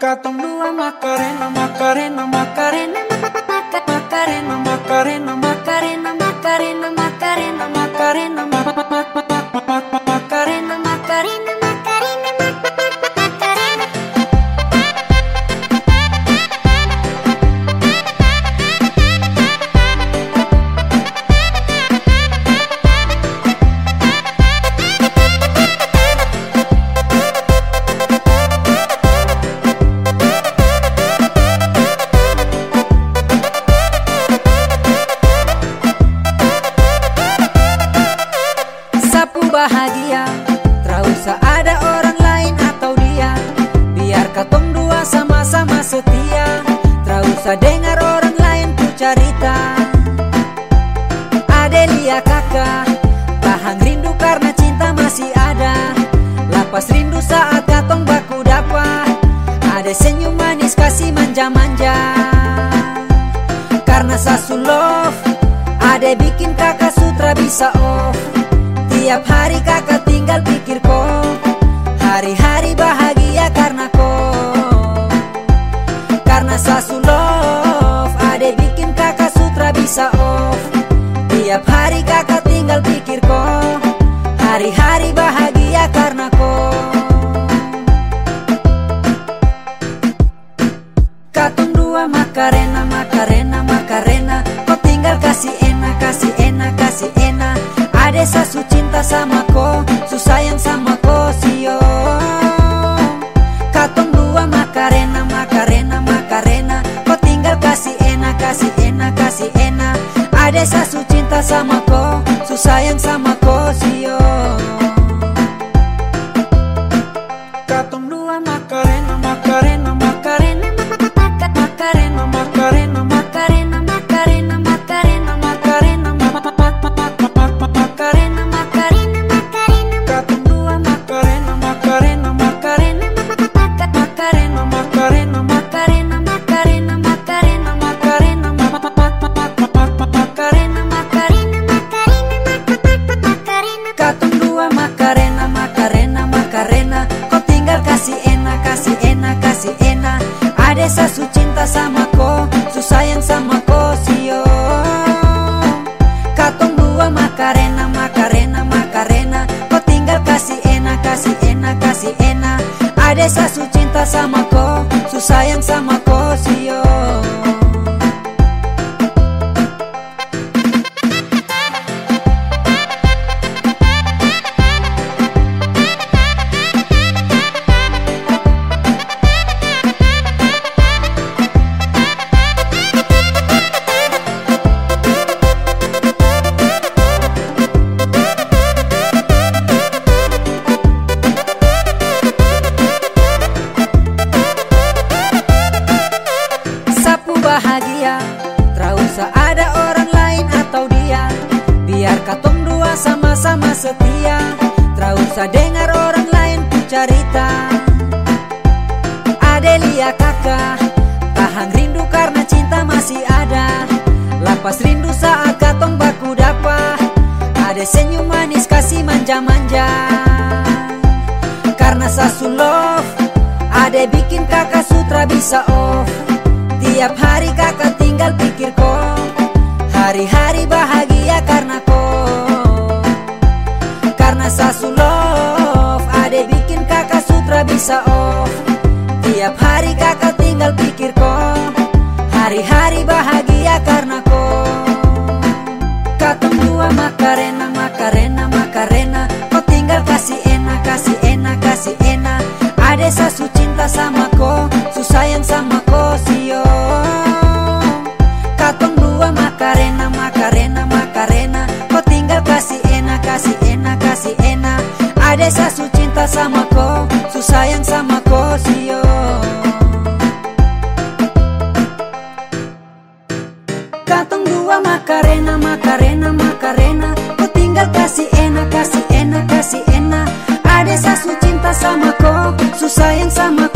Katong dua Macarena, Macarena, Macarena, Maca- Macarena, Macarena, Macarena, Macarena, Macarena, Macarena, Ma- Ma- Ma- Ma- Ma- Ma- Ma- Macarena, usah dengar orang lain ku cerita. Adelia kakak Tahan rindu karena cinta masih ada. Lapas rindu saat katong baku dapat Ada senyum manis kasih manja-manja. Karena sasu love Ade bikin kakak sutra bisa off. Tiap hari kakak tinggal pikir kau Hari-hari Hari-hari bahagia karena kau Ada sasu cinta sama kau Su sayang sama kau setia. Tak usah dengar orang lain ku cerita Adelia kakak Tahan rindu karena cinta masih ada. Lapas rindu saat katong baku dapat Ada senyum manis kasih manja-manja. Karena sasu love Ade bikin kakak sutra bisa off. Tiap hari kakak tinggal pikir kau Hari-hari bahagia bisa sulof Ade bikin kakak sutra bisa off. Tiap hari kakak tinggal pikir kok Hari-hari bahagia karena kok Katong dua makarena, makarena, makarena kok tinggal kasih enak, kasih enak, kasih enak. Ade sasu cinta sama kok Susah yang sama kok sio Katong dua makarena, makarena, makarena kok tinggal kasih enak, kasih enak Esa su cinta sama ko, Su sayang sama ko sio Katong dua makarena makarena makarena, Ku tinggal kasih enak, kasih enak, kasih enak. Ada esa su cinta sama ko, Su sayang sama